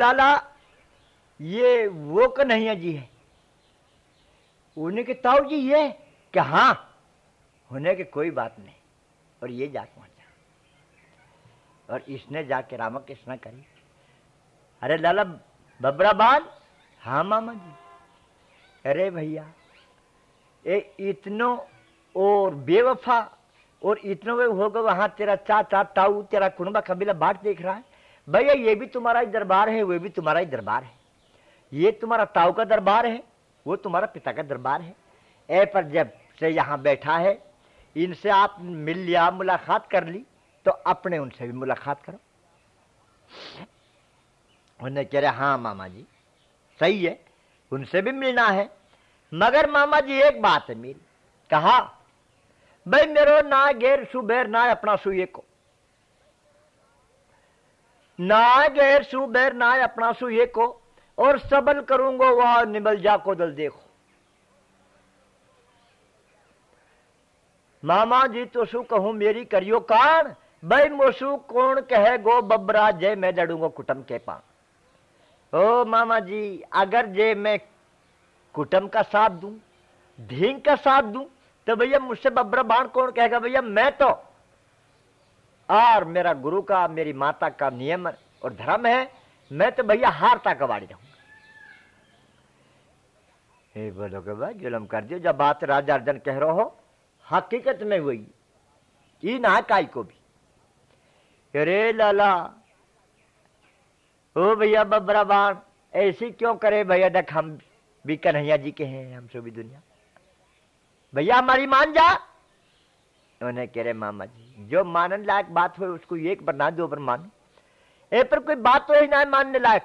लाला ये वो कन्हैया जी है। उन्हें के ताऊ जी ये कि हाँ होने की कोई बात नहीं। और ये जा पहुँचा। और इसने जाके रामा कृष्णा करी। अरे लाला, बबरा बाल हाँ मामा जी। अरे भैया, ये इतनो और बेवफा और इतनो वे होगा वहाँ तेरा चाचा, ताऊ, तेरा कुनबा कबीला बाट देख रहा है। भैया, ये भी तुम्हारा ही दरबार है, वो भी तुम्हारा ही दरबार है। ये तुम्हारा ताऊ का दरबार है, वो तुम्हारा पिता का दरबार है। ए, पर जब से यहाँ बैठा है, इनसे आप मिल लिया मुलाकात कर ली तो अपने उनसे भी मुलाकात करो। उन्हें कह रहे हाँ मामा जी, सही है, उनसे भी मिलना है। मगर मामा जी, एक बात है मेरी, कहा, भाई, मेरो ना गेर सुबेर ना अपना सुए को। ना गेर सुबेर ना अपना सुए को, और सबल करूंगो वह निबल जा को दल देखो। मामा जी तो शू कहूँ, मेरी करियो कान भाई मोसू कौन कहे गो बबरा जय मैं लड़ूँगा कुटम के पान। ओ मामा जी, अगर जे मैं कुटम का साथ दूँ, धींग का साथ दूँ तो भैया मुझसे बबरा बाण कौन कहेगा, भैया मैं तो और मेरा गुरु का, मेरी माता का नियम और धर्म है, मैं तो भैया हारता कबाड़ी रहूँगा। बोलोगे भाई जुलम कर दियो, जब बात राजा अर्जन कह रहे हो, हकीकत में हुई ई ना काय को भी। अरे लाला, ओ भैया बबरा बाण ऐसी क्यों करे भैया, देख हम भी कन्हैया जी के हैं, हम सभी दुनिया। भैया हमारी मान जा। उन्हें कह रहे, मामा जी, जो मानने लायक बात हो उसको एक पर ना, दो पर मानो। ए पर कोई बात तो ही ना मानने लायक।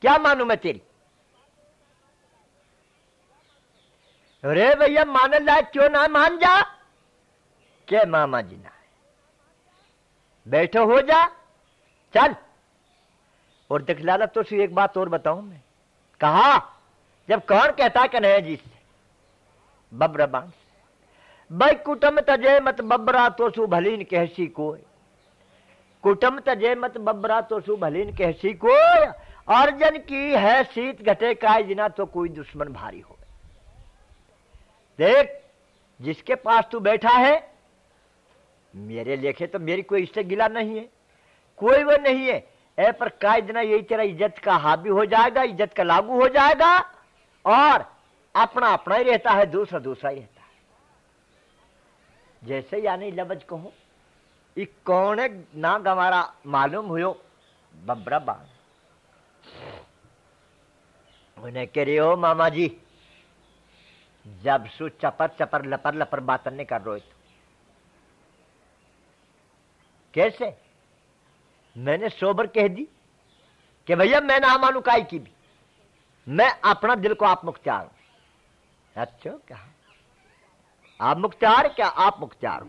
क्या मानू मैं तेरी? अरे भैया, मानने लायक क्यों ना मान जा? के मामा जी, ना। बैठो, हो जा। चल। और देख, लाला तो एक बात और बताऊँ मैं। कहा, जब कौन कहता कन्हैया जी से बब्र बाँस कुटम तजे मत बबरा तो सु भलीन कहसी कोय कुटम तजे मत बबरा तो सु भलीन कहसी कोय अर्जन की है शीत घटे काय जिना तो कोई दुश्मन भारी हो देख, जिसके पास तू बैठा है, मेरे लेखे तो मेरी कोई इससे गिला नहीं है। कोई वो नहीं है। ए पर काय दिन यही तेरा इज़्ज़त का हावी हो जाएगा, इज़्ज़त का लागू हो जाएगा, और अपना अपना ही रहता है दूसरा दूसरा ही है। जैसे यानी लबज कहो, ये कौन ना गवारा मालूम हुयो, बबरा बाण। उन्हें कह रही हो, मामा जी, जब सु चपर चपर लपर लपर बात नहीं कर रहे तो। कैसे? मैंने सोबर कह दी कि भैया, मैं ना मानू काई की भी। मैं अपना दिल को आप मुख्तार हूँ अच्छा क्या आप मुख्तार क्या आप मुख्तार हो?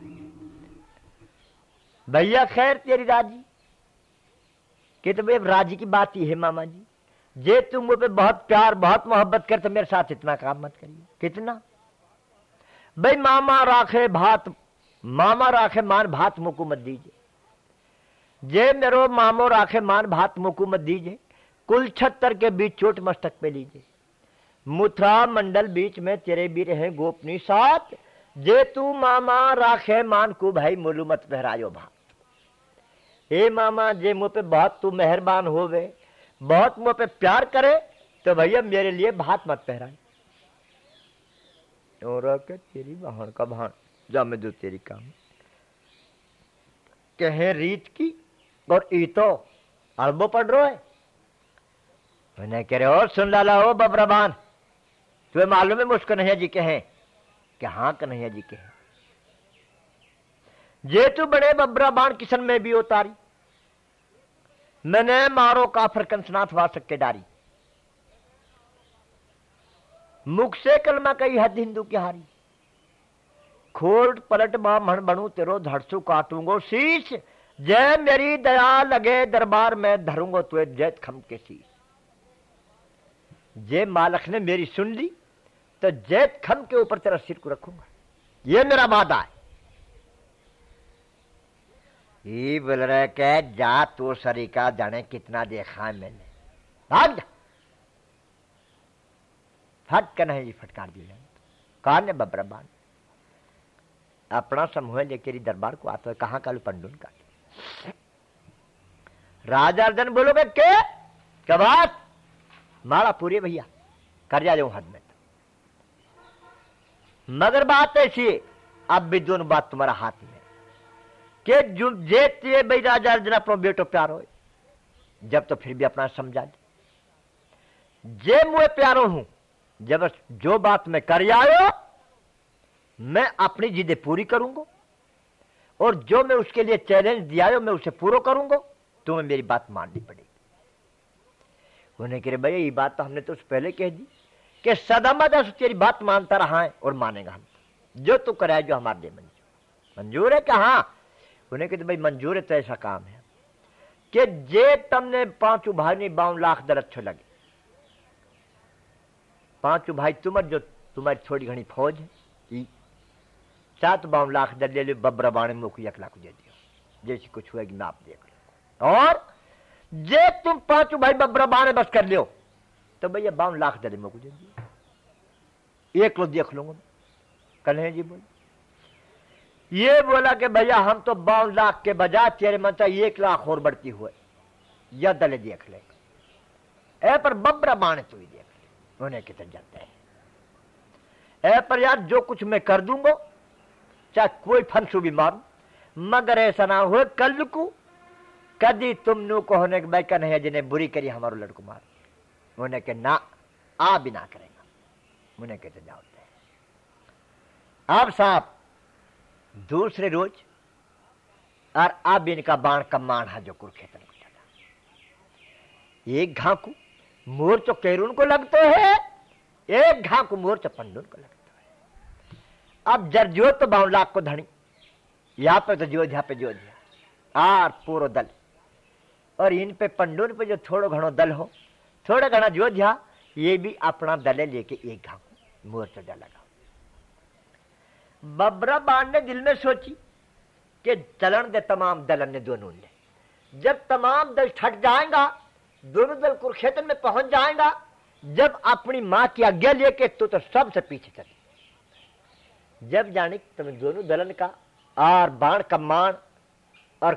भैया, खैर तेरी राज़ी? कि तो भाई राज़ी की बात ही है, मामा जी। जे तुम मुझे बहुत प्यार, बहुत मोहब्बत कर तो मेरे साथ इतना काम मत करिए। कितना? भाई, मामा राखे भात, मामा राखे मान भात मुकू मत दीजिए। जे मेरो मामो राखे मान भात मुकू मत दीजिए। कुल छत्तर के बीच चोट मस्तक पे लीजिए। मुथरा मंडल बीच में तेरे भी रहे गोपनी साथ जे तू मामा राखे मान को भाई मोलू मत पहरायो भात हे मामा, जे मुँह पे बहुत तू मेहरबान हो गए बहुत मुँह पे प्यार करे तो भैया मेरे लिए भात मत पहराए तेरी बहन का भान, जा मैं दो तेरी काम। कहे रीत की और ई तो अड़बो पड़ रो है? मैंने कह रहे, और सुन लाला हो बबरबान, तुम्हें मालूम है मुझको कन्हैया जी के हैं कि हाँ कन्हैया जी के जे तू बड़े बबराबान किशन में भी उतारी। मैंने मारो काफर कंसनाथ वासक के डारी। मुख से कलमा कई हद हिंदू की हारी। खोट पलट ब्राह्मण बनू तेरो धड़सू काटूंगो शीश। जय मेरी दया लगे दरबार में धरूंगो तुए जैत खम के शीश। जय मालक ने मेरी सुन ली तो जैत खम के ऊपर तेरा सिर को रखूँगा। ये मेरा वादा है। ये बोल रहे के जा तो सरिका जाने कितना देखा है मैंने। भाग जा। फट कन्हैया जी फटकार दिया कान बाण अपना समूह लेकर दरबार को आता है। कहाँ का पंडुन का? राजा अर्जन बोलोगे, के? क्या बात? मारा पूरे भैया, कर जा जाऊँ हद मगर बात ऐसी, अब भी दोनों बात तुम्हारा हाथ में के जो जे भाई राजा अपना बेटो प्यार हो, जब तो फिर भी अपना समझा दे। जे मुझे प्यारो हूँ, जब जो बात मैं कर आयो, मैं अपनी जिदे पूरी करूँगा, और जो मैं उसके लिए चैलेंज दिया हो मैं उसे पूरा करूँगा, तुम्हें मेरी बात माननी पड़ेगी। उन्हें कह रहे, भैया, ये बात तो हमने तो पहले कह दी। कि सदा तेरी बात मानता रहा है और मानेगा हम। जो तू कराए, जो हमारे लिए मंजूर। मंजूर है क्या? हाँ। उन्हें कहते, भाई, मंजूर है तो ऐसा काम है। कि जे तमने पाँचों भाई ने बावन लाख दर अच्छो लगे पाँच भाई तुम जो तुम्हारी थोड़ी घनी फौज है सात बावन लाख दर ले लो बबरा बाणे मुख एक लाख दे दियो। जैसी कुछ हुएगी मैं आप देख लो और जे तुम पाँच भाई बबरा बस कर लियो तो भैया बावन लाख दर मुख दे दियो। एक लो देख लूँगा कन्हैया जी बोले। ये बोला कि भैया, हम तो बावन लाख के बजाय तेरे से एक लाख और बढ़ती हुए या दले देख ले। ए पर बबरा बाण तू ही देख ले। उन्हें कितने जाते हैं। ए पर यार, जो कुछ मैं कर दूँगा, चाहे कोई फंसू भी मारू, मगर ऐसा ना हो, कल को कदी तुम नु को होने के बैका नहीं जिन्हें बुरी करी हमारो लड़को मार। उन्हें के ना, आ भी ना करेगा उन्हें कहते जाओ अब साहब, दूसरे रोज और अब इनका बाण का मान है जो कुरुक्षेत्र चला एक घाकू मोर तो कैरून को लगते है, एक घाकू मोर तो पंडून को लगता है। अब जरजो तो बावलाख को धनी, यहाँ पे तो जोध्या पे जोध्या, आर पूरा दल। और इन पे पंडून पे जो थोड़ो घणो दल हो, थोड़ा घना जोध्या ये भी अपना दले लेके एक घाकू मोर तो लगा। बबरा बाण ने दिल में सोची कि चलन दे तमाम दलन ने दोनों ने जब तमाम दल छट जाएगा, दोनों दल कुरुक्षेत्र में पहुँच जाएगा, जब अपनी माँ की आज्ञा लेके तो तो सबसे पीछे चले। जब जाने तुम्हें दोनों दलन का और बाण का मान और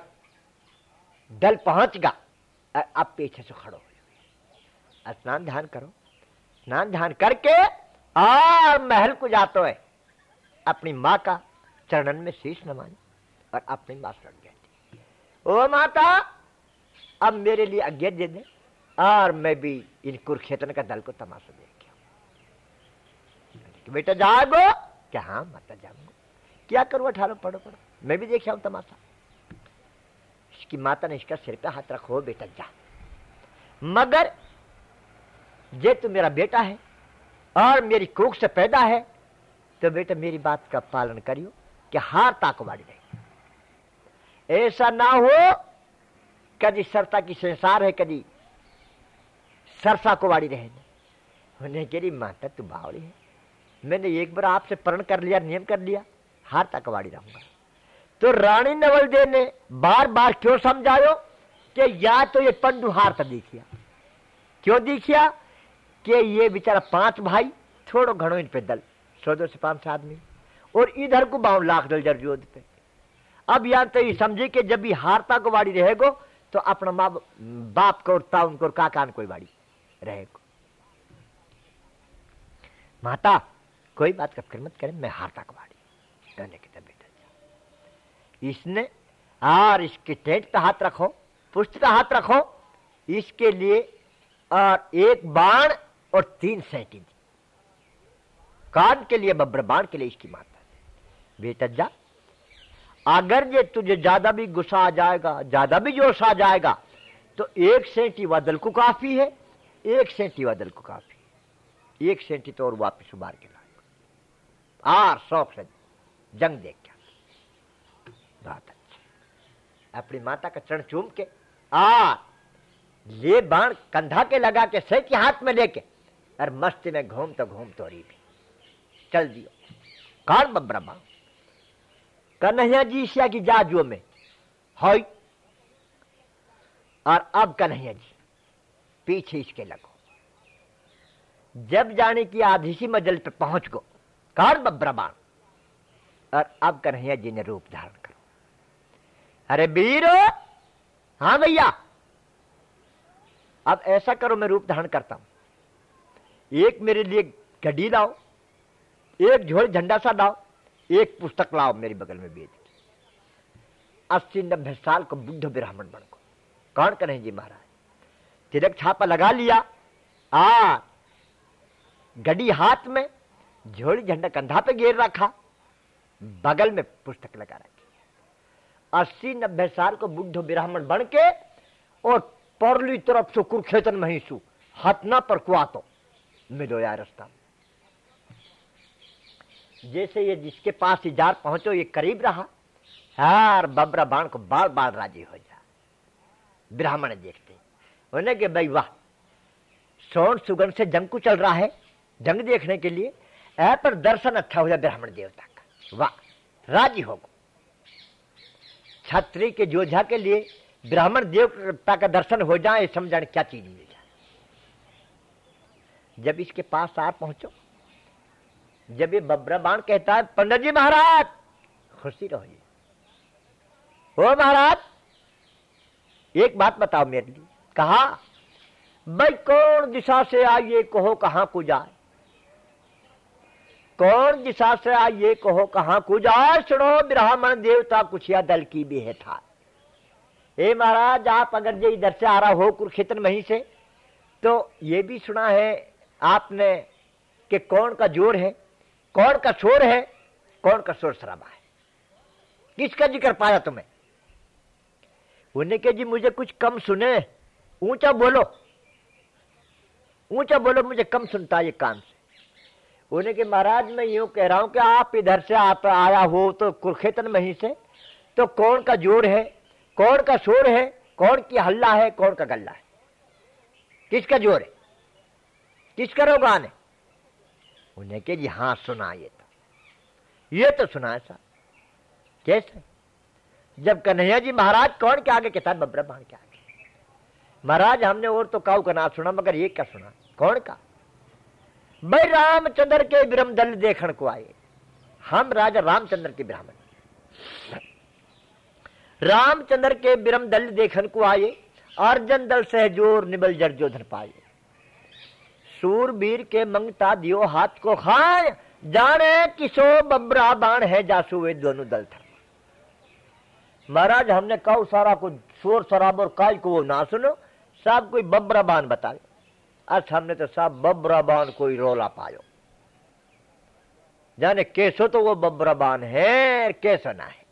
दल पहुंचगा अब पीछे से खड़ो हो स्नान ध्यान करो। स्नान ध्यान करके और महल को जाते है। अपनी माँ का चरणन में शीश नमाने और अपनी माँ शरण कहती ओ माता, अब मेरे लिए आज्ञा दे दे और मैं भी इन कुरुक्षेत्र का दल को तमाशा देख बेटा, जागो। क्या हाँ माता जाऊँगा क्या करूँ, अठारह, पढ़ो पढ़ो। मैं भी देखा हूँ तमाशा। इसकी माता ने इसका सिर पे हाथ रखो, बेटा, जा। मगर ये तो मेरा बेटा है और मेरी कोख से पैदा है। तो बेटा, मेरी बात का पालन करियो कि हार ताक बाड़ी रहे। ऐसा ना हो, कभी सरता की संसार है, कभी सरसा को बाड़ी रहे। उन्हें कह माता, तू बावड़ी है। मैंने एक बार आपसे प्रण कर लिया, नियम कर लिया, हार तक वाड़ी रहूँगा। तो रानी नवल दे ने बार बार क्यों समझायो कि या तो ये पंडू हार था देखिया। क्यों देखिया? कि ये बेचारा पाँच भाई थोड़ो घणो इन पे दल। सौ से पाँच आदमी। और इधर को बावन लाख दल जरजोद पे। अब यहाँ तो ये समझे कि जब भी हारता को बाड़ी रहेगो तो अपना माँ, बाप को और ताउन को काकान कोई बाड़ी रहेगो। माता, कोई बात का फ़िक्र मत करे, मैं हारता को बाड़ी। कहने के बेटा इसने और इसके टेंट का हाथ रखो, पुष्ट का हाथ रखो, इसके लिए और एक बाण और तीन सैटी दी कान के लिए बब्रबाण के लिए इसकी माता। बेटा जा, अगर ये तुझे ज़्यादा भी गुस्सा आ जाएगा, ज़्यादा भी जोश आ जाएगा तो एक सेंटी दल को काफ़ी है, एक सेंटी दल को काफ़ी है। एक सेंटी तो और वापिस उबार के लाएगा। आर शौक से जंग देख क्या बात अच्छी अपनी माता का चरण चूम के आ ले बाण कंधा के लगा के सही हाथ में लेके और मस्ती में घूम तो घूम तो रही भी। चल दियो। कौन ब्रह्मा? कन्हैया जी सिया की जाजुओ में। हई और अब कन्हैया जी, पीछे इसके लगो। जब जाने की आधी सी मजल पे पहुँच गो। कौन बब्रबान और अब कन्हैया जी ने रूप धारण करो। अरे वीर! हाँ भैया। अब ऐसा करो मैं रूप धारण करता हूँ। एक मेरे लिए गड्डी लाओ, एक झोल झंडा सा लाओ, एक पुस्तक लाओ मेरे बगल में बेच अस्सी नब्बे साल को बुद्ध ब्राह्मण बन को कौन करें जी महाराज? तिलक छापा लगा लिया, आ गड़ी हाथ में झोली झंडा कंधा पे गिर रखा, बगल में पुस्तक लगा रखी अस्सी नब्बे साल को बुद्ध ब्राह्मण बन के और परली तरफ़ से कुरुक्षेत्र में ही सु, हथना पर कुआ तो। मिलो यार रास्ता। जैसे ये जिसके पास इजार पहुंचो, ये करीब रहा यार बबरा बाण को बाल बाल राज़ी हो जा। ब्राह्मण देखते उन्हें के भाई वाह सोन सुगन से जंग को चल रहा है, जंग देखने के लिए, ऐ पर दर्शन अच्छा हो जाए ब्राह्मण देवता का वाह, राज़ी हो छत्री के जोझा के लिए ब्राह्मण देवता का दर्शन हो जाए समझाने क्या चीज़ जाए जब इसके पास आ पहुंचो, जब ये बब्रा बाण कहता है, पंडित जी महाराज खुशी रहो जी। ओ महाराज, एक बात बताओ मेरे लिए। कहा, भाई, कौन दिशा से आइए कहो कहाँ को जाए? कौन दिशा से आइए कहो कहाँ को जाए? सुनो, ब्राह्मण देवता कुछिया दल की भी है था। हे महाराज, आप अगर ये इधर से आ रहा हो कुरुक्षेत्र मही से तो ये भी सुना है आपने कि कौन का ज़ोर है, कौन का शोर है, कौन का शोर शराबा है? किसका ज़िक्र पाया तुम्हें? उन्हें के जी, मुझे कुछ कम सुने, ऊँचा बोलो। ऊँचा बोलो, मुझे कम सुनता ये कान से। उन्हें के महाराज, मैं यूँ कह रहा हूँ कि आप इधर से, आप आया हो तो कुरुक्षेत्र में ही से तो कौन का ज़ोर है, कौन का शोर है, कौन की हल्ला है, कौन का गल्ला है? किसका ज़ोर है? किसका रोगान है उन्हें के जी हाँ सुना ये तो। ये तो सुना साहब। कैसे? जब कन्हैया जी महाराज कौन के आगे कहता है ब्रह्मांड के आगे। महाराज, हमने और तो काउ का ना सुना, मगर ये क्या सुना। कौन का? भाई, रामचंद्र के ब्रह्म दल देखने को आए। हम राजा रामचंद्र के ब्राह्मण। रामचंद्र के ब्रह्म दल देखने को आए, अर्जन दल सहजोर निबल जर्जोधन पाए। सूरबीर के मंगता दियो हाथ को खाए। जाने किसो बबरा बाण है जासु, वे दोनों दल था महाराज, हमने कहा सारा कुछ, शोर शराब और काल को वो ना सुनो सब कोई बबरा बान बताए। आज हमने तो सब बबरा बान कोई रोला पायो। जाने कैसो तो वो बबरा बान है कैसो ना है।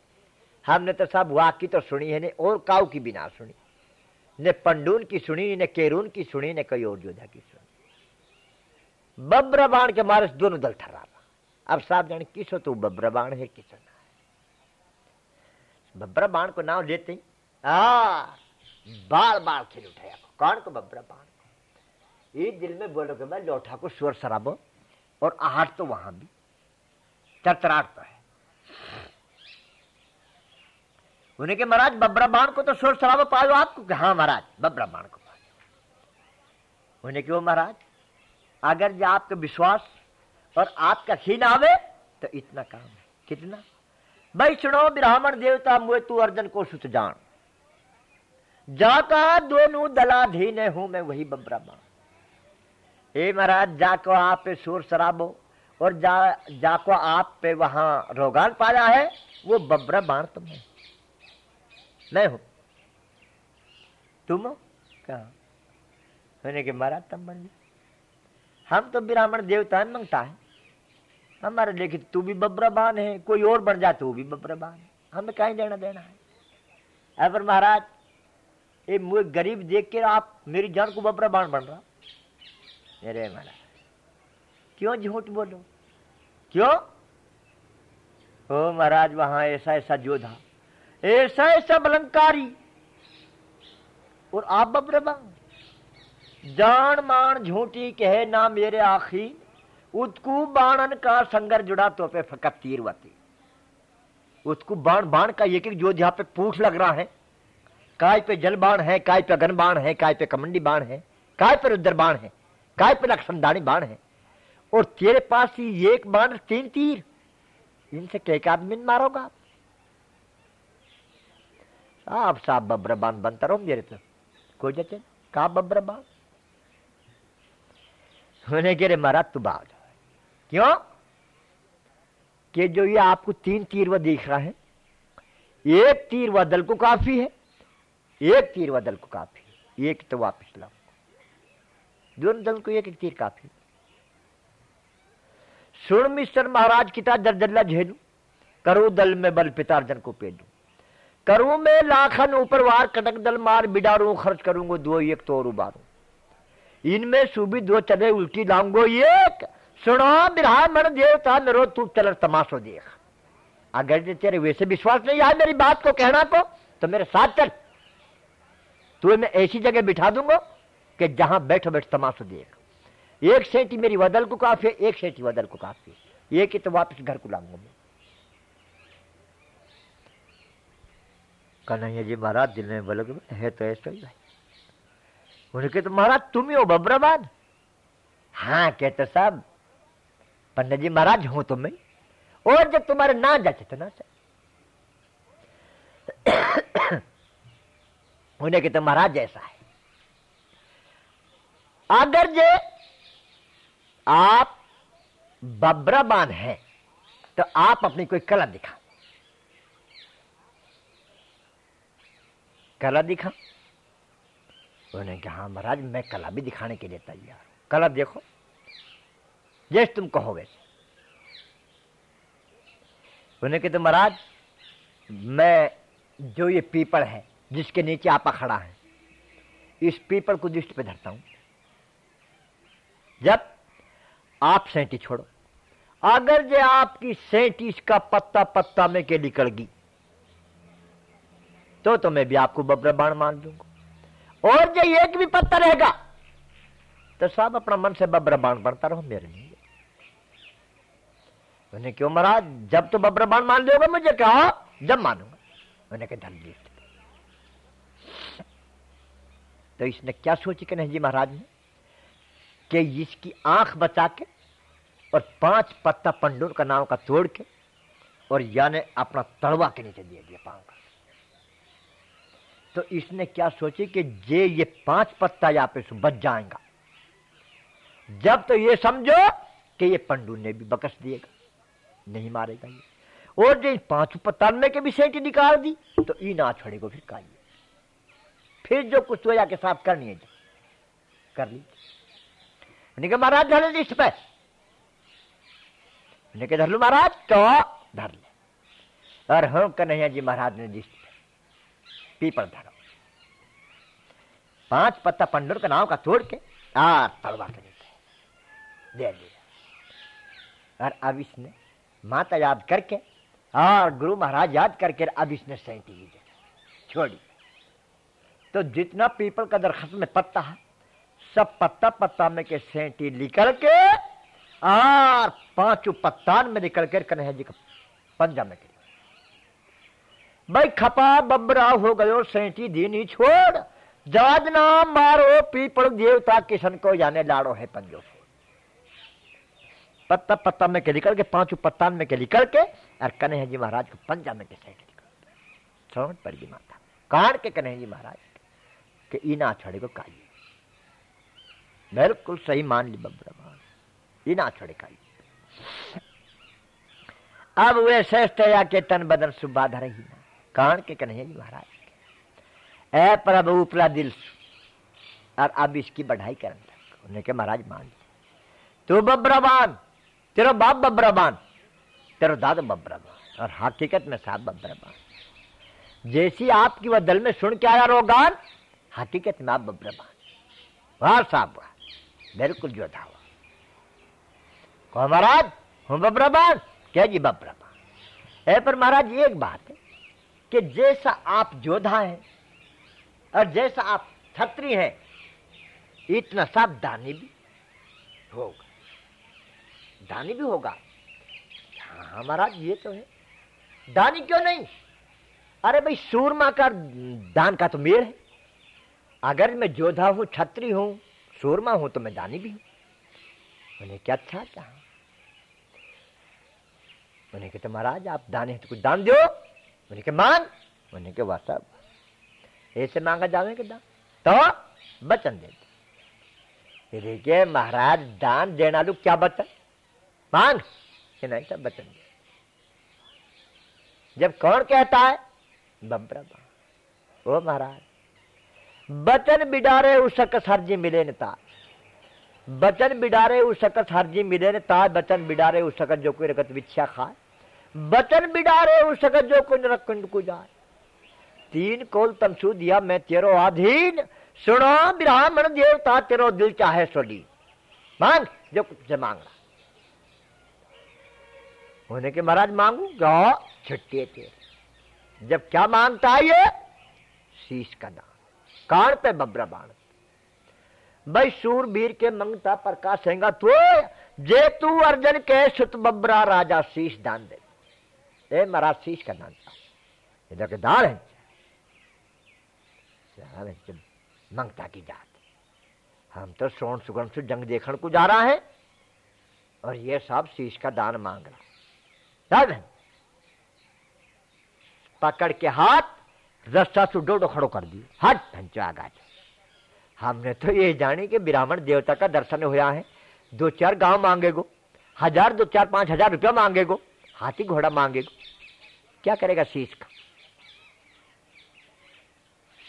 हमने तो साहब सब वाकी तो सुनी है, ने और काउ की भी ना सुनी। ने पंडून की सुनी, ने केरून की सुनी, ने कई और योद्धा की सुनी। बब्र बाण के मारे दोनों दल ठहरा अब साहब जाने किसो तो बब्र बाण है, किसो ना बब्रा बाण को नाम लेते ही आ बाल बाल खिल उठाया। कौन को बब्रा बाण को? ये दिल में बोलो कि मैं लौटा को स्वर शराबो और आहट तो वहाँ भी। चतराट तो है। उन्हें के महाराज बब्रा बाण को तो स्वर शराबो पायो आपको? हाँ महाराज बब्रा बाण को पायो। उन्हें क्यों महाराज अगर जो आपका विश्वास और आपका खीन आवे तो इतना काम है। कितना? भाई सुनो, ब्राह्मण देवता मुए तू अर्जन को सुत जान। जाका दोनों दलाधीन हूँ मैं वही बब्रह्मा हे महाराज, जाको आप पे शोर शराबो और जा, जाको आप पे वहाँ रोगान पाया है, वो बब्रा बाण तुम है। मैं हूँ। तुम हो? क्या होने के महाराज, तब बन हम तो ब्राह्मण देवता है मंगता है। हमारे लेकिन तू भी बब्रबान है, कोई और बन जा, तू भी बब्रबान है। हमें कहीं देना देना है। अगर महाराज ये मुझे गरीब देख के आप मेरी जान को बब्रबान बन रहा अरे महाराज, क्यों झूठ बोलो? क्यों? ओ महाराज, वहाँ ऐसा ऐसा जोधा, ऐसा ऐसा बलंकारी, और आप बब्रबान? जान मान झूठी कहे ना मेरे आखिर उसको बाणन का संगर जुड़ा तो पे फकत तीर वती। उसको बाण बाण का एक एक जो जहाँ पे पूछ लग रहा है, काय पे जल बाण है, काय पे गन बाण है, काय पे कमंडी बाण है, काय पर रुद्र बाण है, काय पर लक्षणदानी बाण है, और तेरे पास ही एक बाण, तीन तीर। इनसे कह आदमी मारोगा आप। साफ़ साफ़ बब्रबान बनता रहो मेरे तो कोई जचे? कहा बब्रबान होने के रे महाराज तू क्यों? कि जो ये आपको तीन तीर वह दिख रहा है, एक तीर वह दल को काफ़ी है, एक तीर वह दल को काफ़ी है, एक तो वापिस लाओ। दोनों दल को एक एक तीर काफ़ी सुन मिस्टर महाराज किता तरह दर्जल्ला झेलू, करो दल में बल पितार्जन को पेदू करूँ मैं लाखन ऊपर वार, कटक दल मार, बिडारू, खर्च करूँगा, दो एक तो और उबारू। इनमें सुबी दो चले उल्टी लाऊंगो, एक, सुनो ब्राह्मण देवता नरो तू चल तमाशो देख। अगर तेरे वैसे विश्वास नहीं आया मेरी बात को कहना को तो मेरे साथ चल। तू मैं ऐसी जगह बिठा दूँगा कि जहाँ बैठो बैठ तमाशो देख। एक सेंटी मेरी वदल को काफ़ी, एक सेंटी वदल को काफ़ी। एक ही तो वापस घर को लाऊँगा मैं। कन्हैया जी, महाराज, दिल में बोलोगे है तो ऐसा ही भाई उन्होंने तो महाराज, तुम ही हो बब्रबाद? हाँ कहते साहब पंडित जी महाराज, हूँ तुम में। और जब तुम्हारे ना जाते तो ना उन्हें कहते महाराज, जैसा है। अगर जे आप बब्रबान हैं तो आप अपनी कोई कला दिखा कला दिखा उन्होंने कहा हाँ महाराज, मैं कला भी दिखाने के लिए तैयार कला देखो। जैसे तुम कहो कहोगे उन्हें कहते महाराज, मैं जो ये पीपल है, जिसके नीचे आपा खड़ा है, इस पीपल को दृष्टि पे धरता हूँ। जब आप सेंटी छोड़ो, अगर जो आपकी सेंटी इसका पत्ता पत्ता में के निकल गई तो तो मैं भी आपको बब्र बाण मान दूँगा। और जो एक भी पत्ता रहेगा तो साहब अपना मन से बब्र बाण रहो मेरे लिए। उन्हें क्यों महाराज जब तो बब्र बाण मान लोगे मुझे कहा, जब मानूँगा। उन्हें कहा, धन तो इसने क्या सोची कि नहीं जी महाराज ने? कि इसकी आँख बचा के और पाँच पत्ता पंडुर का नाम का तोड़ के और याने अपना तड़वा के नीचे दे दिया पाँव का। तो इसने क्या सोची कि जे ये पाँच पत्ता यहाँ पे बच जाएगा? जब तो ये समझो कि ये पंडू ने भी बकस दिएगा, नहीं मारेगा ये। और जो पाँच पत्तानवे के भी सेटी निकाल दी तो ई ना छोड़ेगा फिर काइए फिर जो कुछ तो के साथ करनी है कर ली कहा, महाराज, धर लिस्ट पे। कहा, धर लू महाराज तो धर ले। और हम कन्हैया जी, महाराज ने पे पीपल धरो। पाँच पत्ता पंडुर का नाम का तोड़ के आ तलवा के देते दे दिया। और अब इसने माता याद करके और गुरु महाराज याद करके अब इसने सैंती दे छोड़ी तो जितना पीपल का दरख्त में पत्ता है, सब पत्ता पत्ता में के सेंटी निकल के और पाँचों पत्तान में निकल कर कन्हैया जी का पंजा में गिरी भाई खपा बबरा हो गयो सेंटी दीनी छोड़। जाजना मारो, पीपल देवता किशन को जाने लाड़ो है पंजो से। पत्ता पत्ता में के निकल के, पाँचों पत्तान में के निकल के, और कन्हैया जी महाराज को पंजा में के सेंटी निकल समझ पड़ माता। काट के कन्हैया जी महाराज के इना छड़े को काई बिल्कुल सही मान ली बब्रह्मा इना छड़े काई अब वे श्रेष्ठ या के तन बदन सुबाधर ही ना। कान के कन्हैया जी महाराज ए प्रभु उपला दिल और अब इसकी बढ़ाई करने लग उन्हें के महाराज मान तू बब्रबान तेरा बाप बब्रबान तेरा दादा बब्रबान और हकीकत में साहब बब्रबान जैसी आपकी वह दल में सुन के आया रोगान, हकीकत में आप बब्रबान वाह साहब, वाह। बिल्कुल था कहो, महाराज, हूँ बब्रबान क्या जी बब्रबान ए पर महाराज एक बात है। कि जैसा आप जोधा हैं और जैसा आप छत्री हैं, इतना सब दानी भी होगा। दानी भी होगा? हाँ महाराज ये तो है। दानी क्यों नहीं? अरे भाई, सूरमा का दान का तो मेल है। अगर मैं जोधा हूँ, छत्री हूँ, सूरमा हूँ तो मैं दानी भी हूँ। मैंने क्या अच्छा क्या मैंने कहा तो महाराज, आप दाने हैं तो कुछ दान दो। कहा मांग मैंने कहा वाह ऐसे मांगा जावे के दान तो बचन दे देखिए, महाराज, दान देना लू क्या बचन? मांग। कि नहीं सब बचन दे। जब कौन कहता है? बब्रा ओ महाराज, बचन बिडारे उसक सरजी मिले नता बचन बिडारे उसक सरजी मिले न ता बचन बिडारे उसक जो कोई रगत विच्छा खाए। बचन बिडारे उसक जो कुंज रकुंड को जाए तीन कोल तमसू दिया मैं तेरो आधीन। सुनो, ब्राह्मण देवता, तेरो दिल चाहे सोली मांग, जो कुछ मांग रहा होने के महाराज मांगू गौ छुट्टी तेरे। जब क्या माँगता है ये? शीश का दान। कान पे बबरा बाण। भाई सूरबीर के मंगता प्रकाश सेंगा तो जे तू अर्जन के सुत बबरा राजा शीश दान दे ए महाराज शीश का इधर के दान है। मंगता की जात। हम तो सोन सुगन से जंग देखने को जा रहा है। और ये सब शीश का दान मांग रहा दान पकड़ के हाथ, रस्ता से डोडो खड़ो कर दी हट, भंचो आगा हमने तो ये जानी कि ब्राह्मण देवता का दर्शन हुआ है। दो चार गाँव मांगेगो। हज़ार, दो चार, पाँच हज़ार रुपया मांगेगो। हाथी घोड़ा मांगेगो। क्या करेगा शीश का?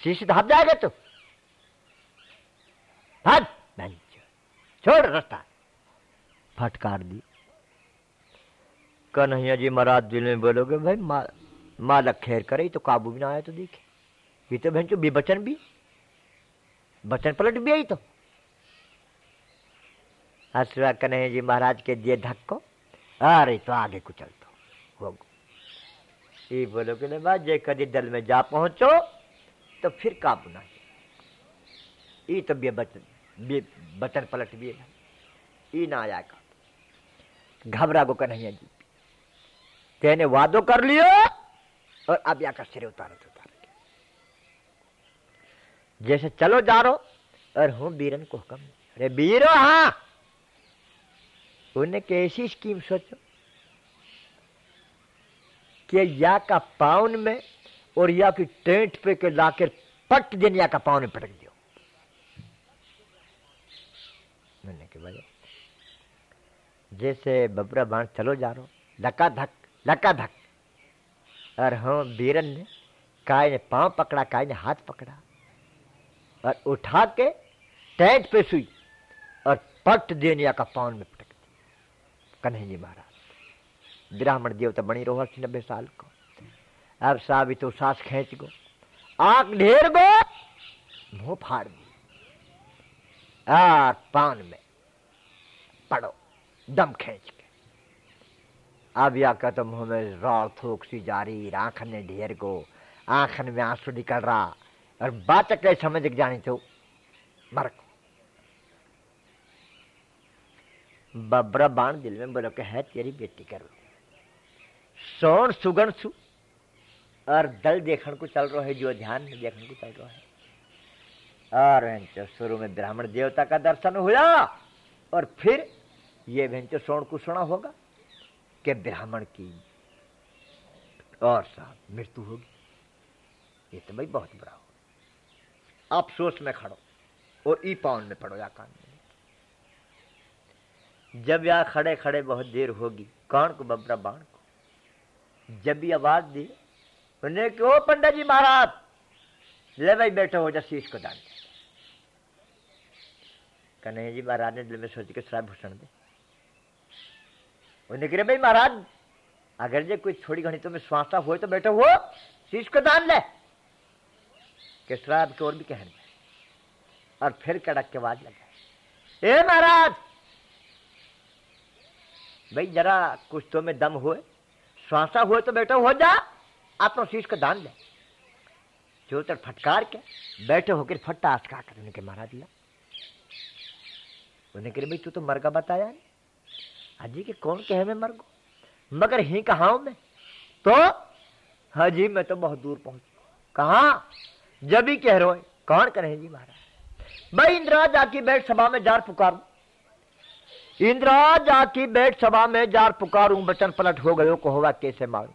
शीश धाप जाएगा तो। हट छोड़ रास्ता। फटकार दी। कन्हैया जी महाराज दिल में बोलोगे भाई मा, मालक खैर करे तो काबू भी ना आया तो देखे। ये तो भैंचो बचन भी। बचन पलट भी आई तो। हसुआ कन्हैया जी महाराज के दिए धक्को अरे तो आगे कुचल तो हो ये बोलोगे ना बात जे कदी दल में जा पहुंचो तो फिर काबू ना ये तो बे बचन बचन पलट भी ये ना आया का घबरा गो कन्हैया जी। तेने वादो कर लियो, और अब या का सिरे उतारो तो उतार। जैसे चलो जा रो और हूँ बीरन को हुक्म। अरे, बीरो हाँ। उन्हें कैसी स्कीम सोचो? कि या का पाउन में और या की टेंट पे के लाकर पट दिन या का पाउन में पटक दियो। मैंने के वजह जैसे बबरा बाण चलो जा रो धक्का धक धक्का धक। और हाँ बीरन ने काय ने पाँव पकड़ा काय ने हाथ पकड़ा। और उठा के टेंट पे सुई और पट देनिया का पाउन में पटक दी कन्हैया महाराज ब्राह्मण देवता बनी रहो अस्सी नब्बे साल को। अब साहब तो सांस खेच गो। आँख ढेर गो, मुँह फाड़ आ पान में पड़ो, दम खेच के। अब या का तो मुँह में रौड़ थूक सी जारी आंखन ने ढेर गो आंखन में आँसू निकल रहा, और बात के समझ जानी तो मर को बबरा बाण दिल में बोलो के है तेरी बेटी करो सोन सुगन सु और दल देखने को चल रहा है, जो ध्यान में देखने को चल रहा है। और भेंचो शुरू में ब्राह्मण देवता का दर्शन हुआ, और फिर ये भेंचो सोन को सुना होगा कि ब्राह्मण की और साहब मृत्यु होगी। ये तो भाई बहुत बुरा हो आप सोच में खड़ो और ई पाउन में पड़ो या कान में। जब यहाँ खड़े खड़े बहुत देर होगी, कौन को बबरा बाण को? जब भी आवाज़ दी उन्हें क्यों पंडित जी महाराज ले भाई बैठो, हो जा, शीश को दान कन्हैया जी महाराज ने दिल में सोच के श्राप भूषण दे। उन्हें कह, भाई महाराज, अगर जे कोई थोड़ी घड़ी तुम्हें स्वासा हो तो बैठो, हो, शीश को दान ले। के श्राप की ओर भी कहने और फिर कड़क के आवाज़ लगा ए महाराज, भाई जरा कुछ तो में दम हुए श्वासा हुए तो बैठो हो जा। आप तो शीश को दान ले। जो फटकार के, बैठे होकर फट्टा आसका कर उन्हें के मारा दिया। उन्हें कह भाई तू तो मरगा बताया हाजी के कौन कहे मैं मर गो? मगर ही कहा मैं? तो हाजी मैं तो बहुत दूर पहुँच कहा? जब ही कह रहे कौन करे जी महाराज? भाई इंदिरा जाके बैठ सभा में जार पुकारू इंदिरा जाकी बैठ सभा में जार पुकारू, बचन पलट हो गयो, को होगा कैसे मारू?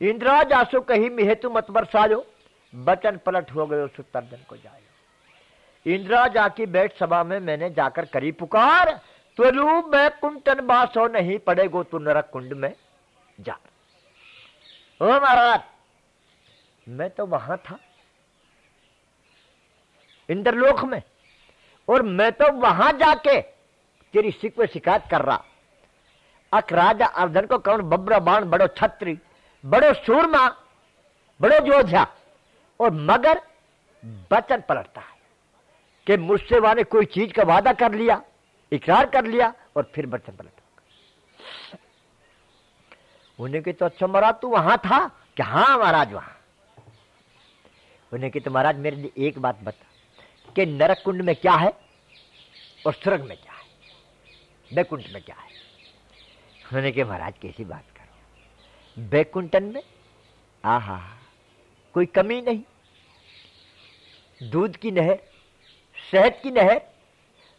इंदिरा जासु कही, मिहेतु मत बरसायो। बचन पलट हो गयो, सुतर्जन को जायो। इंदिरा जाकी बैठ सभा में मैंने जाकर करी पुकार तो लू मैं कुंटन बासो नहीं पड़ेगो, तू नरक कुंड में जा। ओ महाराज, मैं तो वहाँ था, इंद्रलोक में, और मैं तो वहाँ जाके तेरी सिक शिकायत कर रहा। अक राजा अर्धन को कौन बब्र बाण, बड़ो छत्री, बड़ो सूरमा, बड़ो योद्धा और मगर बचन पलटता है कि मुझसे वाने कोई चीज़ का वादा कर लिया, इकरार कर लिया और फिर बचन पलट उन्हें की तो अच्छा महाराज, तू वहाँ था? कि हाँ महाराज, वहाँ। उन्हें की तो महाराज, मेरे लिए एक बात बता कि नरक कुंड में क्या है और स्वर्ग में क्या बैकुंठ में क्या है? उन्होंने के महाराज, कैसी बात करो। बैकुंठन में? आहा, कोई कमी नहीं। दूध की नहर, शहद की नहर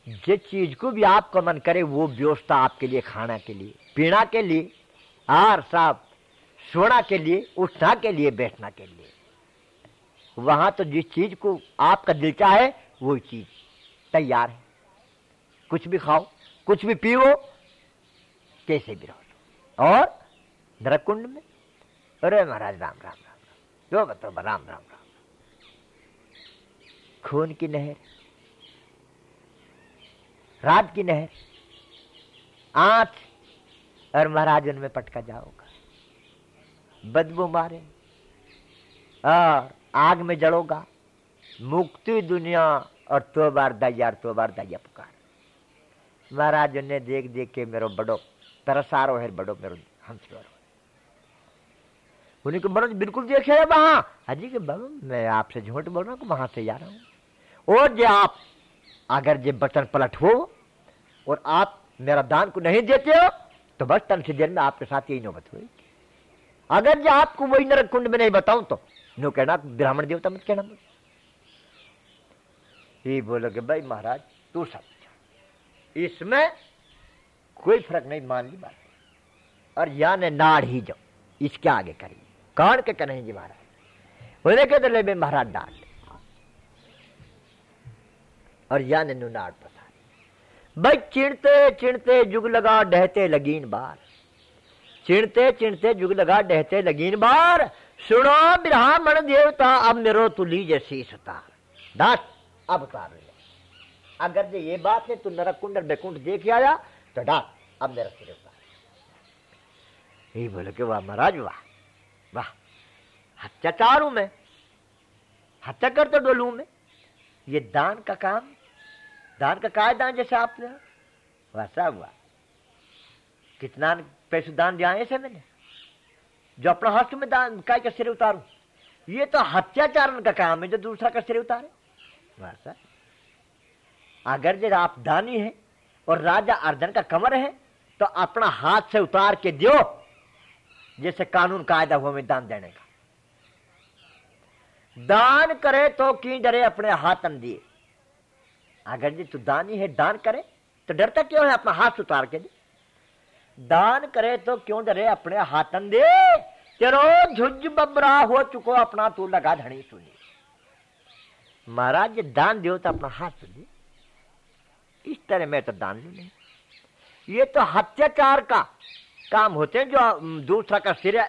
जिस चीज़ को भी आपका मन करे, वो व्यवस्था आपके लिए, खाना के लिए, पीना के लिए आर साहब सोना के लिए, उठना के लिए, बैठना के लिए। वहाँ तो जिस चीज़ को आपका दिल चाहे, वो चीज़ तैयार है। कुछ भी खाओ। कुछ भी पियो, कैसे भी रहो। और नरकुंड में? अरे महाराज, राम राम राम राम। जो बताओ राम राम राम। खून की नहर, रात की नहर, आँख, और महाराज उनमें पटका जाओगा। बदबू मारे, और आग में जड़ोगा मुक्ति दुनिया, और तो बार दैयार तो बार दैया पुकार। महाराज ने देख देख के मेरो बड़ो तरसारो है, बड़ो मेरो हंस उन्हीं को मनोज बिल्कुल देखे वहाँ? हाजी, के बाबू, मैं आपसे झूठ बोल रहा हूँ वहाँ से जा रहा हूँ। और जो आप, अगर जे बचन पलट हो, और आप मेरा दान को नहीं देते हो तो बस तन से देर में आपके साथ यही नौबत हुई। अगर जो आपको वही नरक कुंड में नहीं बताऊँ तो नो कहना, ब्राह्मण देवता मत कहना ये बोलोगे, भाई महाराज, तू सब इसमें कोई फ़र्क नहीं, मान ली बात। और या ने नाड़ ही जाओ, इसके आगे करिए। कौन के करें जी महाराज? बोले के तो ले महाराज डाल और या ने नाड़ पसारी। भाई चिणते चिणते जुग लगा, डहते लगीन बार। चिणते चिणते जुग लगा, डहते लगीन बार। सुनो ब्राह्मण देवता, अब मेरो तुली जैसी सतार। दास, अब उतार अगर जो ये बात है, तू नरक कुंड बैकुंठ देख आया तो डाक अब मेरा सिर उतार। यही बोले कि वाह, महाराज वाह वाह। हत्या चारू में? हत्या कर तो डोलू में। ये दान का काम, दान का काय दान जैसे आपने वैसा हुआ कितना पैसे दान दिया ऐसे मैंने? जो अपना हस्त में दान, काय का सिर उतारू? ये तो हत्याचारण का काम है, जो दूसरा का सिर उतारे। वैसा अगर जब आप दानी है और राजा अर्जन का कमर है तो अपना हाथ से उतार के दो जैसे कानून कायदा हुआ में दान देने का। दान करे तो की डरे अपने हाथ दिए। अगर जी तू दानी है, दान करे तो डरता क्यों है अपना हाथ उतार के दे दान करे तो क्यों डरे अपने हाथन दे तेरो झुंझ बबरा हो चुको अपना, तू लगा धनी सुनी। महाराज दान दियो तो अपना हाथ सुनी। इस तरह मैं तो दान लू नहीं। ये तो हत्याचार का काम होते हैं जो दूसरा का सिर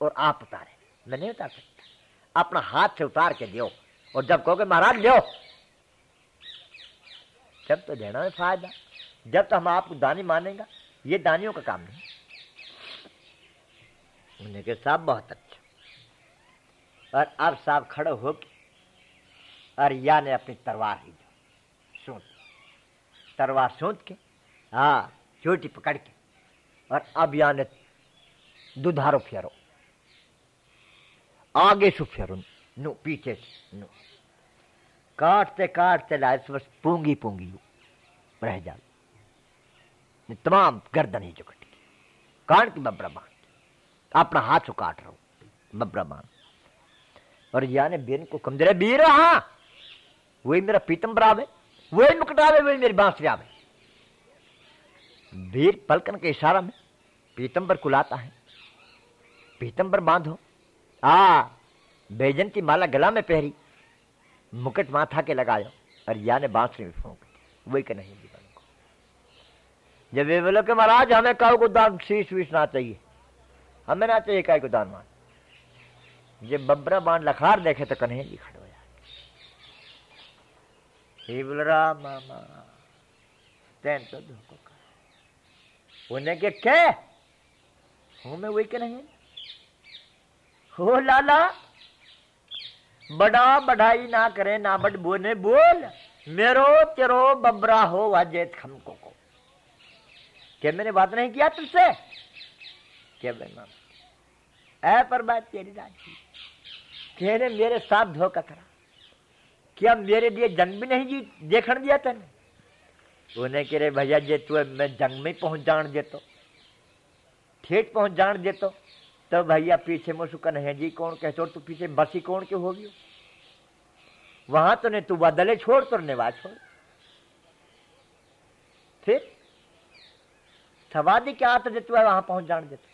और आप उतारे। मैं नहीं उतार सकता। अपना हाथ से उतार के दियो और जब कहोगे, महाराज लियो जब तो देना है फ़ायदा। जब तो हम आपको दानी मानेगा, ये दानियों का काम नहीं। उन्हें के साहब बहुत अच्छा। और अब साहब खड़े होके, और या ने अपनी तलवार ही सूट तलवार सूट के हाँ चोटी पकड़ के, और अब या ने दुधारो फेरो। आगे से फेरो, नु पीछे नु। काटते काटते लाए बस पूँगी पूँगी रह जा तमाम गर्दन ही चुकटी काट की बबरा बाँध अपना हाथ से काट रहा हूँ बबरा बाँध। और या ने बेन को कमज़ोर बीर हाँ वही मेरा पीतम आवे वही मुकुट आवे वही मेरी बांसुरी आवे वीर पलकन के इशारा में पीतम पर कुलाता है। पीतम पर बांधो। आ, बेजन की माला गला में पहरी। मुकुट माथा के लगायो। और या ने बांसुरी में फूंक वही के नहीं जीवन को। जब वे बोलो कि महाराज, हमें काउ को दान शीश वीस ना चाहिए। हमें ना चाहिए काय को दान मान जब बबरा बाण लखार देखे तो कन्हे जी खड़ो। मामा तेन तो धोखो कर उन्हें के क्या? हूँ मैं वही के नहीं हो। लाला, बड़ा बढ़ाई ना करे, ना बट बोने बोल। मेरो तेरो बबरा हो वाजेत खमको को। क्या मैंने बात नहीं किया तुझसे क्या मामा? ऐ पर बात तेरी राज़ी तेरे मेरे साथ धोखा करा। क्या मेरे लिए जंग भी नहीं जी, देखण दिया तेने? उन्हें कह रहे, भैया जे, तू मैं जंग में पहुँच जान दे तो ठेठ पहुँच जान दे तो भैया पीछे मुझको नहीं जी, कौन कहते तू पीछे बसी कौन के होगी वहाँ तो ने तू बदले छोड़ तो नेवा छोड़। फिर सवादी क्या आता जे तू वहाँ पहुँच जान देते।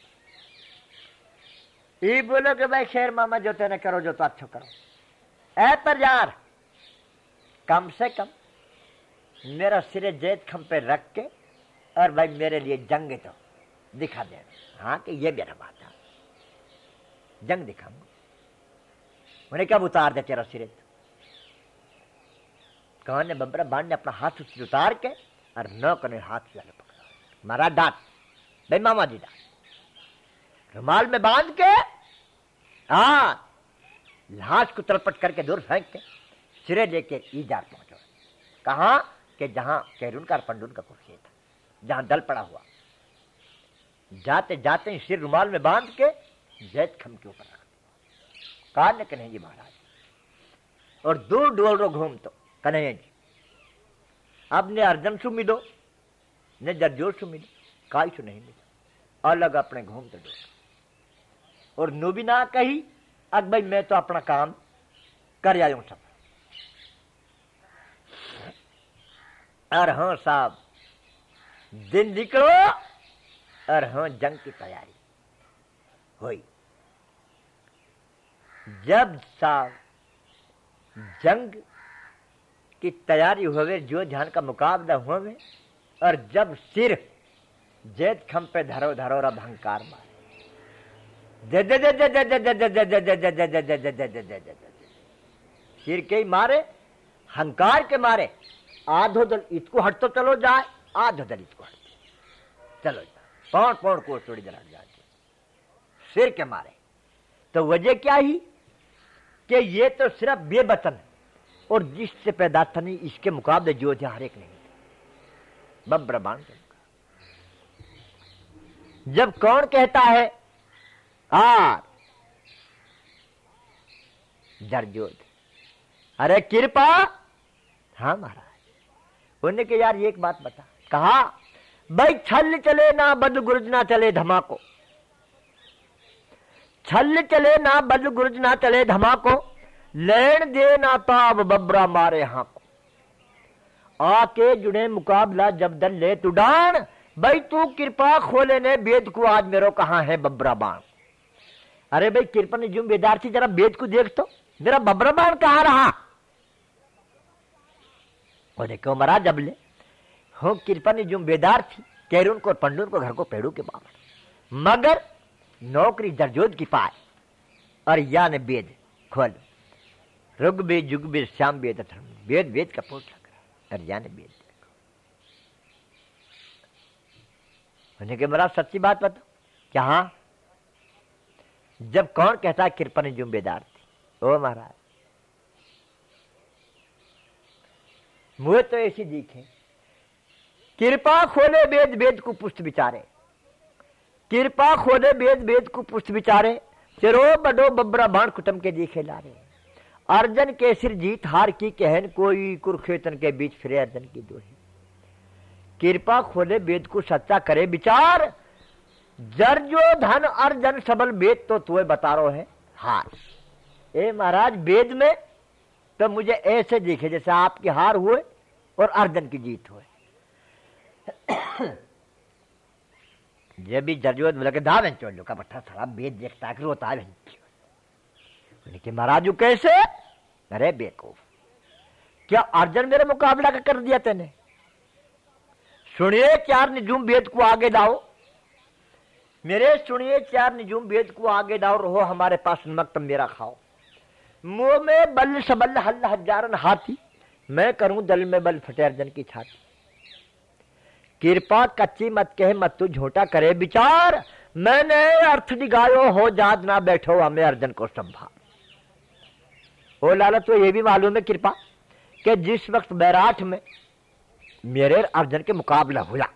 ये बोलो कि भाई शेर मामा, जो तेने करो, जो तो अच्छा करो। ऐ पर यार कम से कम मेरा सिरे जैत खम पे रख के और भाई मेरे लिए जंग तो दिखा दे। हाँ कि ये मेरा बात है। जंग दिखाऊँगा। उन्हें कब उतार दे तेरा सिरे? तो कौन ने बबरा बाण ने अपना हाथ उससे उतार के और न कने हाथ से पकड़ा? मारा डांट। भाई मामा जी डांट। रुमाल में बाँध के हाँ लाश को तलपट करके दूर फेंक के सिरे लेके ईजार पहुंचो। कहा कि जहाँ कैरून का पंडून का कुर्सी था, जहाँ दल पड़ा हुआ। जाते जाते ही सिर रुमाल में बाँध के जैत खम के ऊपर रख कहा जी महाराज, और दूर डोल रो घूम तो कन्हैया जी। अब ने अर्जन सु मिलो ने जरजोर सु मिलो काई सु नहीं मिलो। अलग अपने घूम तो डोल और नो ना कही अक भाई मैं तो अपना काम कर आयू सब। और हाँ साहब दिन निकलो और हाँ जंग की तैयारी हुई जब साहब जंग की तैयारी हो गए जो ध्यान का मुकाबला हो गए और जब सिर जेत खम पे धरो धरो रब हंकार मारे सिर के ही मारे हंकार के मारे आधो दल इसको हट तो चलो जाए आधो दल इसको हट चलो जाए पौड़ पौड़ को थोड़ी जरा जाके। सिर के मारे। तो वजह क्या ही? कि ये तो सिर्फ़ बेबतन और जिससे पैदा था नहीं, इसके मुकाबले जो थे। हर एक नहीं बब ब्रह्मांड जब कौन कहता है आर जरजोत अरे कृपा हाँ महाराज। उन्होंने के यार ये एक बात बता। कहा, भाई छल चले ना बद गुरुज ना चले धमाको। छल चले ना बद गुरुज ना चले धमाको। लेन दे ना ताब बबरा मारे हाँ को आके जुड़े मुकाबला जब दल ले तू डान भाई तू कृपा खोले ने वेद को आज मेरो कहा है बबरा बाण। अरे भाई कृपा ने जुम बेदार थी जरा वेद को देख तो मेरा बबरा बाण कहा रहा? उन्हें क्यों मरा जब ले हो कृपा ने जो बेदार थी कैरून को पंडून को घर को पेड़ू के बाबा मगर नौकरी जरजोद की पाए, और या ने वेद खोल। रुग बेद जुग बेद श्याम वेद धर्म वेद वेद का पोट लग रहा और या ने वेद उन्हें के मरा? सच्ची बात बता क्या हाँ? जब कौन कहता है कृपा ने जो बेदार थी? ओ महाराज मुझे तो ऐसी दिखे। कृपा खोले वेद वेद को पुष्ट विचारे। कृपा खोले वेद वेद को पुष्ट विचारे। चिरो बडो बब्रा बाण कुटम के दिखे लारे। अर्जन के सिर जीत, हार की कहन, कोई कुरुक्षेत्र के बीच फिरे अर्जन की दोही। कृपा खोले वेद को सच्चा करे विचार। जर जो धन अर्जन सबल वेद तो तुए बता रो है, हार। ए महाराज, वेद में तो मुझे ऐसे दिखे जैसे आपकी हार हुए और अर्जन की जीत हुए। जब भी ज़रूरत बोला कि दावे चोलो का बट्टा सारा बेद देखता है रोता है कि महाराजू कैसे? अरे बेकूफ। क्या अर्जन मेरे मुकाबला का कर दिया तेने? सुनिए चार निजुम वेद को आगे लाओ मेरे सुनिए चार निजुम वेद को आगे डाओ रहो हमारे पास नमक तुम मेरा खाओ। मुँह में बल सबल हल हजारन हाथी, मैं करूँ दल में बल फटे अर्जन की छाती। कृपा कच्ची मत कहे, मत तू झोटा करे विचार। मैंने अर्थ दिगायो हो जाद ना बैठो, हमें अर्जन को संभा ओ लाला तो ये भी मालूम है कृपा, कि जिस वक्त बैराठ में मेरे अर्जन के मुकाबला हुआ,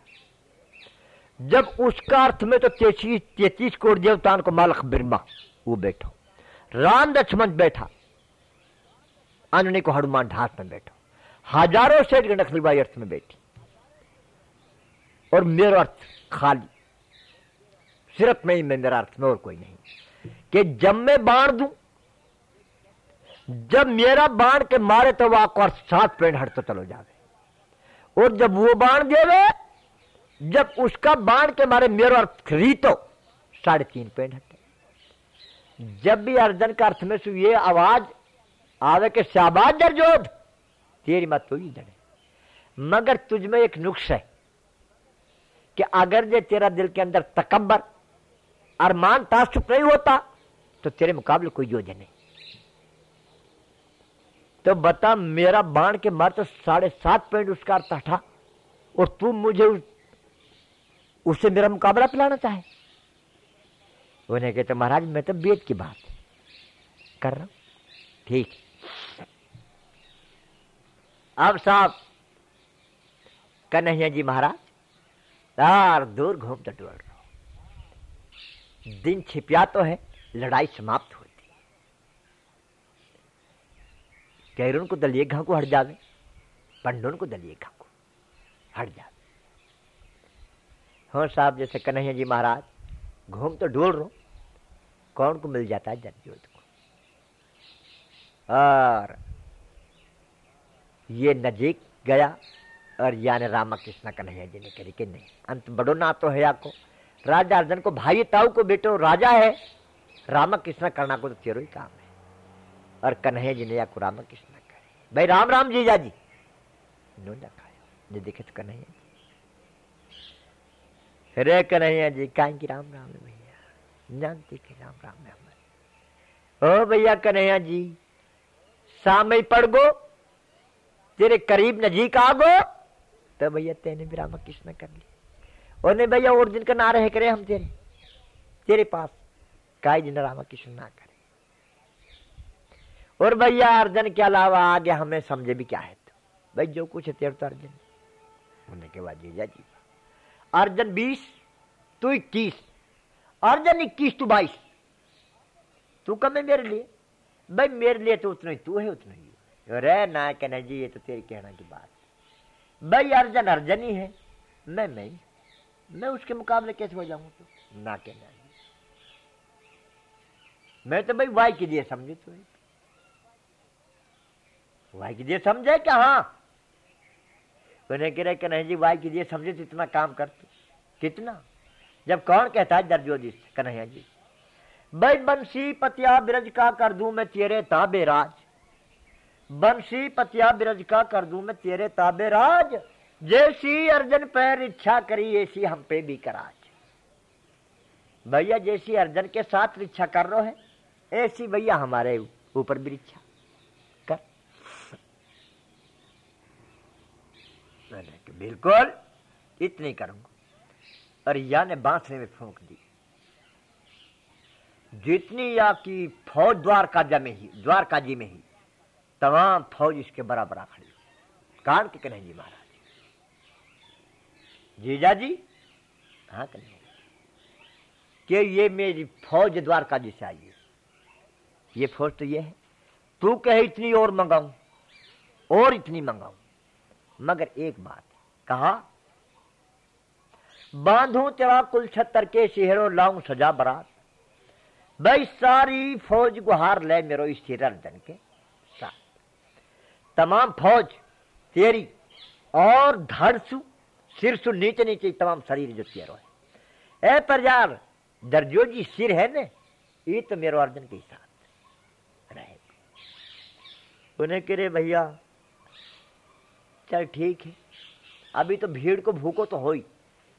जब उसका अर्थ में तो तैतीस तैतीस कोट देवतान को मालक बिरमा, वो बैठो। राम लक्ष्मण बैठा अन्य को हनुमान ढास में बैठो। हज़ारों से नक्सलबाई अर्थ में बैठी। और मेरा अर्थ खाली। सिर्फ़ मैं मैं, मेरा अर्थ में और कोई नहीं। कि जब मैं बाढ़ दू, जब मेरा बाण के मारे तो वह और सात पेड़ हट तो चलो जावे। और जब वो बाण देवे, जब उसका बाण के मारे मेरा अर्थ री तो साढ़े तीन पेड़ हटे। जब भी अर्जन का अर्थ में सु ये आवाज़ आवे के शाबाज दरजोध तेरी मत तो ही जड़े। मगर तुझ में एक नुक्स है कि अगर जे तेरा दिल के अंदर तकबर अरमान तासुप नहीं होता तो तेरे मुकाबले कोई योजना नहीं। तो बता मेरा बाण के मार तो साढ़े सात पॉइंट उसका अर्थ हटा और तू मुझे उस, उससे मेरा मुकाबला पिलाना चाहे। उन्हें कहते महाराज मैं तो वेद की बात कर रहा हूँ। ठीक अब साहब, कन्हैया जी महाराज, तार दूर घूम डोल रहा। दिन छिपिया तो है, लड़ाई समाप्त होती कैरून को दलिए घा को हट जावे, पंडोन को दलिए घा को हट जावे। हो साहब, जैसे कन्हैया जी महाराज, घूम तो ढूंढ रो कौन को मिल जाता है जनजोत को? और ये नजीक गया और यानी रामा कृष्ण कन्हैया जी ने करी कि नहीं। अंत बड़ो ना तो है आपको राजा अर्जन को, भाई ताऊ को, बेटो, राजा है। रामा कृष्ण करना को तो तेरो ही काम है। और कन्हैया जी ने या को रामा कृष्ण करे। भाई राम राम जीजा जी। नो खाया। देखे तो कन्हैया जी। रे कन्हैया जी, काहे की राम राम भैया। जानती कि राम राम ओ भैया कन्हैया जी सामय पड़ गो। तेरे करीब नजीक आ गो तो भैया, तेने भी रामा कृष्ण कर ली और नहीं भैया, और दिन का ना रहे करे, हम तेरे। तेरे पास काय दिन रामा कृष्ण ना करे। और भैया, अर्जन के अलावा आगे हमें समझे भी क्या है तो? भाई, जो कुछ है तेरे तो अर्जन। होने के बाद जीजा जी अर्जन बीस, तू इक्कीस। अर्जन इक्कीस, तू बाईस। तू कम है मेरे लिए? भाई, मेरे लिए तो उतना ही, तू है उतना ही। अरे ना कहना जी ये तो तेरे कहना की बात भाई अर्जन अर्जन ही है मैं मैं मैं उसके मुकाबले कैसे हो जाऊँगा तो ना कहना जी मैं तो भाई वाई के समझे तो वाई के समझे क्या हाँ उन्हें कह रहे कि नहीं जी वाई के लिए समझे तो इतना काम कर तू कितना जब कौन कहता है दर्जो दर्जोदी कन्हैया जी भाई बंसी पतिया ब्रज का कर दू मैं तेरे ताबे बंसी पतिया ब्रज का कर दू मैं तेरे ताबे राज। जैसी अर्जन पैर इच्छा करी, ऐसी हम पे भी कराज। भैया, जैसी अर्जन के साथ इच्छा कर रहे है, ऐसी भैया हमारे ऊपर भी इच्छा कर। बिल्कुल, इतनी करूँगा। और या ने बांसने में फूंक दी। जितनी या की फौज द्वारका में ही, द्वारका जी में ही। तमाम फौज इसके बराबर खड़ी कान के कन्हैया जी महाराज। जीजा जी हाँ कन्हैया कि ये मेरी फौज द्वारका जी से आई है। ये फौज तो ये है। तू कहे इतनी और मंगाऊं, और इतनी मंगाऊं। मगर एक बात, कहा? बांधू तेरा कुल छत्तर के शहरों लाऊं सजा बरात। भाई सारी फौज गुहार ले मेरो इस अर्जन के। तमाम फौज, तेरी और धड़सु, सिरसु नीचे नीचे, तमाम शरीर जो तेरो है। ए पर यार दर्जो जी सिर है ने, ये तो मेरो अर्जन के साथ रहे उन्हें कह रहे भैया, चल ठीक है, अभी तो भीड़ को भूखो तो हो ही।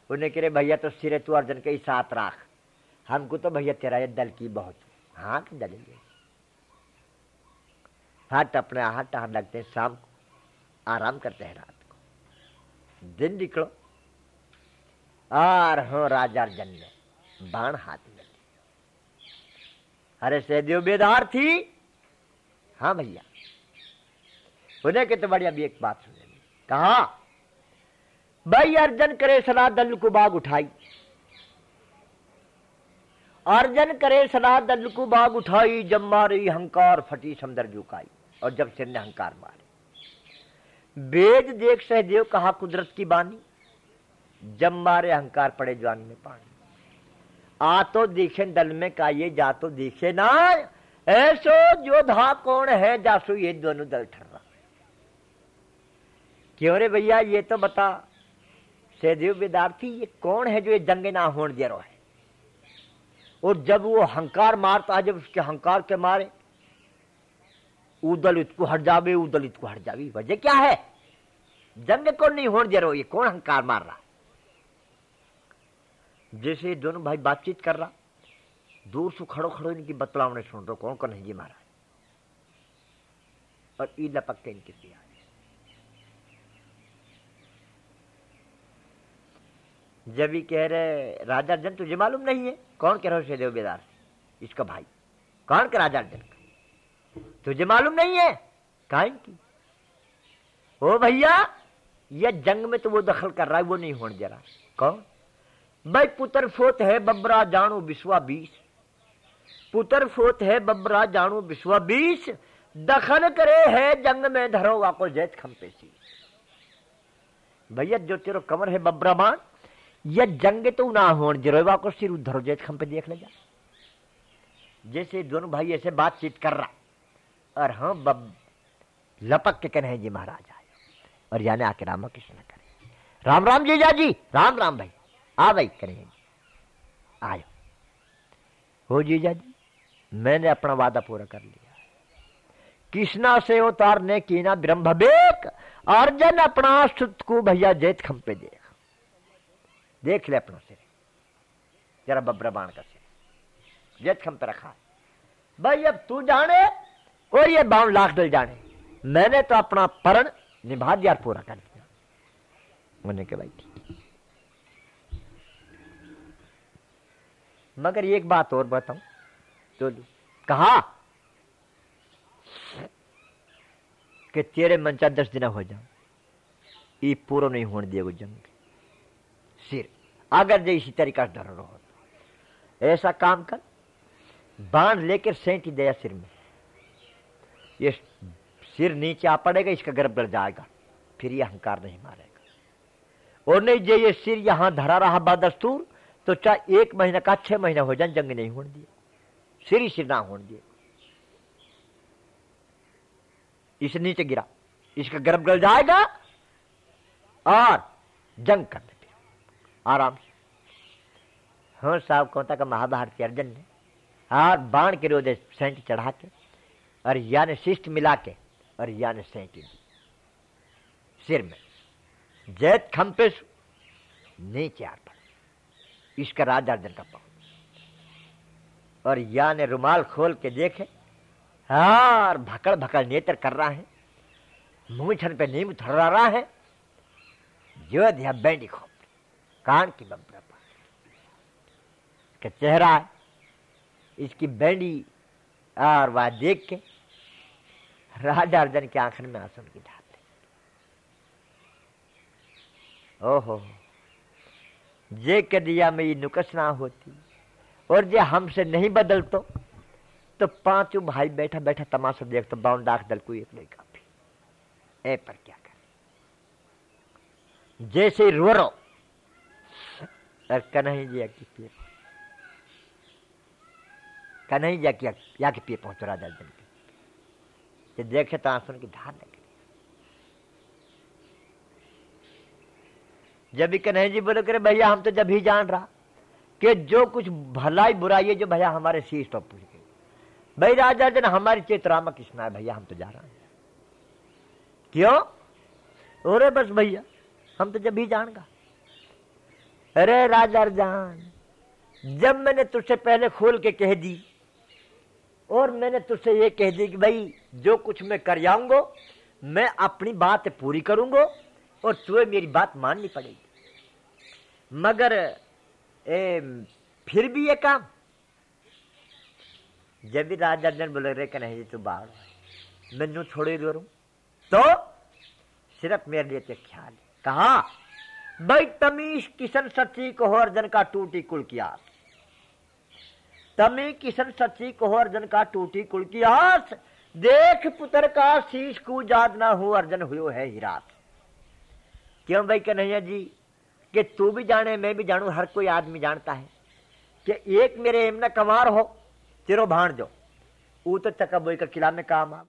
उन्हें कह रहे भैया तो सिरे तू अर्जन के साथ राख। हमको तो भैया तेरा ये दल की बहुत हाँ दल हट अपने हाथ टहन लगते शाम को। आराम करते हैं रात को। दिन निकलो। आर हो राजा जन में बाण हाथ में अरे सहदेव, बेदार थी। हाँ भैया। उन्हें के बढ़िया भी एक बात सुने कहा? भाई अर्जन करे सना दल को बाग उठाई। अर्जन करे सना दल को बाग उठाई जब मारी हंकार फटी समदर झुकाई और जब सिर ने हंकार मारे। वेद देख सहदेव कहा कुदरत की बानी, जब मारे अहंकार पड़े जवान में पानी। आ तो दिखे दल में का ये जा तो दिखे ना। ऐसो जो धा कौन है, जासो ये दोनों दल ठर रहा क्यों रे भैया, ये तो बता, सहदेव विद्यार्थी ये कौन है जो ये जंगे ना होने दे रहा है? और जब वो हंकार मारता जब उसके हंकार के मारे उदल इसको हट जावे उदल इसको हट जावे। वजह क्या है? जंग कौन नहीं होने दे रहा ये कौन हंकार मार रहा? जैसे दोनों भाई बातचीत कर रहा, दूर से खड़ो खड़ो इनकी बतलावने सुन रहे कौन कौन है जी महाराज और ई लपक के इनके सिया जब ही कह रहे, राजा अर्जन, तुझे मालूम नहीं है? कौन कह रहा है बेदार? इसका भाई। कौन का राजा अर्जन? का तुझे मालूम नहीं है? काइन की? ओ भैया, ये जंग में तो वो दखल कर रहा है, वो नहीं होने रहा। कौन? भाई, पुत्र फोत है, बबरा जानो विश्वा बीस। पुत्र फोत है, बबरा जानो विश्वा बीस। दखन करे है जंग में, धरो वाको जैत खम्पे सी। भैया, जो तेरो कमर है, बबरा मान या जंग तो ना हो जरो वाको सिर धरो जैत खम्पे देख ले जा। जैसे दोनों भाई ऐसे बातचीत कर रहा और हाँ बब, लपक के कन्हे जी महाराज, आए और यानी आके रामा कृष्ण करे राम राम जी जा जी राम राम भाई, आ भाई करेंगे आयो हो। जीजा जी, मैंने अपना वादा पूरा कर लिया। कृष्णा से उतारने की ना ब्रह्म बेक, अर्जन अपना सुत को भैया जैत खम पे देख। देख ले अपना सिर। जरा बब्रा बाण का सिर। जैत खम पे रखा। भाई, अब तू जाने और ये बावन लाख दल जाने। मैंने तो अपना परण निभा दिया पूरा कर दिया। उन्हें के भाई मगर एक बात और बताऊँ तो कहा कि तेरे मन मंचा दस दिन हो जाओ ये पूरा नहीं होने दिएगो जंग। सिर, अगर जो इसी तरीका डर रहो ऐसा काम कर, बाण लेकर सेंटी दया सिर में। ये सिर नीचे आ पड़ेगा, इसका गर्भ गड़ जाएगा। फिर ये अहंकार नहीं मारेगा। और नहीं, जे ये सिर यहाँ धरा रहा बादस्तूर तो चाहे एक महीना का छह महीना हो जाए, जंग नहीं होने दिए। सिर ही सिर ना होने दिए। इस नीचे गिरा। इसका गर्भ गल जाएगा और जंग कर दे आराम से। हाँ साहब कौता का महाभारती अर्जन ने? और बाण के रोदे सेंट चढ़ा के और या ने शिष्ट मिला के और या ने सेंट सिर में। जैत खम्पे नीचे आ पड़े। इसका राजा अर्जन का पाँव। और या ने रुमाल खोल के देखे और भकड़ भकड़ नेत्र कर रहा है। मुँह छन पे नीम थर्रा रहा है। जो दिया बैंडी खोप। कान की बबरा का चेहरा इसकी बैंडी और वह देख के राजा अर्जन के आंखन में आँसू की धार ओहो, जे के दिया में ये नुकस ना होती और जे हमसे नहीं बदल तो पाँचों भाई बैठा बैठा तमाशा देख तो बाउन डाक दल को एक नहीं काफ़ी। ए, पर क्या कर? जैसे रो रो, और जी की पिए कन्हई जा की या के पिए पहुंचो राजा जन कि देखे तो आंसुन की धार निकली जब भी कन्हैया जी बोले करे भैया, हम तो जब ही जान रहा कि जो कुछ भलाई बुराई है, जो भैया हमारे शीर्ष पर पूछ गई। भाई राजा जन हमारी चेतरामा किसना है भैया, हम तो जा रहे हैं। क्यों? अरे बस भैया, हम तो जब ही जानगा अरे राजा जान जब मैंने तुझसे पहले खोल के कह दी और मैंने तुझसे ये कह दी कि भाई जो कुछ मैं कर जाऊँगा मैं अपनी बात पूरी करूँगा और तुम्हें मेरी बात माननी पड़ेगी। मगर ए, फिर भी ये काम? जब भी राजा जन बोले रे कन्हैया तू बाहर मैं छोड़े करूँ तो सिर्फ़ मेरे लिए तो ख्याल कहा भाई तमीश किशन सच्ची को अर्जन का टूटी कुल की आस। तमी किशन सची को अर्जन का टूटी कुल की आस। देख पुत्र का शीश को जाद ना हो, अर्जन हुयो है हिरास क्यों भाई कन्हैया जी? कि तू भी जाने, मैं भी जानू, हर कोई आदमी जानता है। कि एक मेरे एमना कमार हो, तेरो भाण जो। वो तो चक्का बोई का किला में काम आ।